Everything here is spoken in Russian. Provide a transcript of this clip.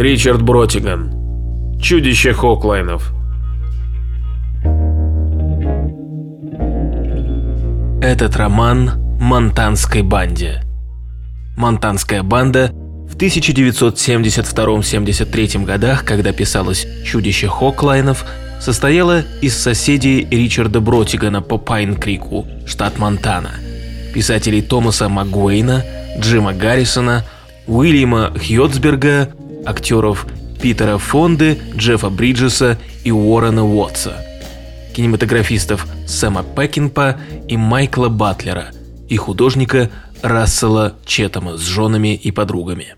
Ричард Бротиган. Чудище Хоклайнов. Этот роман Монтанской банде. Монтанская банда в 1972-73 годах, когда писалось «Чудище Хоклайнов», состояла из соседей Ричарда Бротигана по Пайн-Крику, штат Монтана, писателей Томаса Макгуэйна, Джима Гаррисона, Уильяма Хьотсберга, актеров Питера Фонды, Джеффа Бриджеса и Уоррена Уотса, кинематографистов Сэма Пекинпа и Майкла Батлера и художника Рассела Четома с женами и подругами.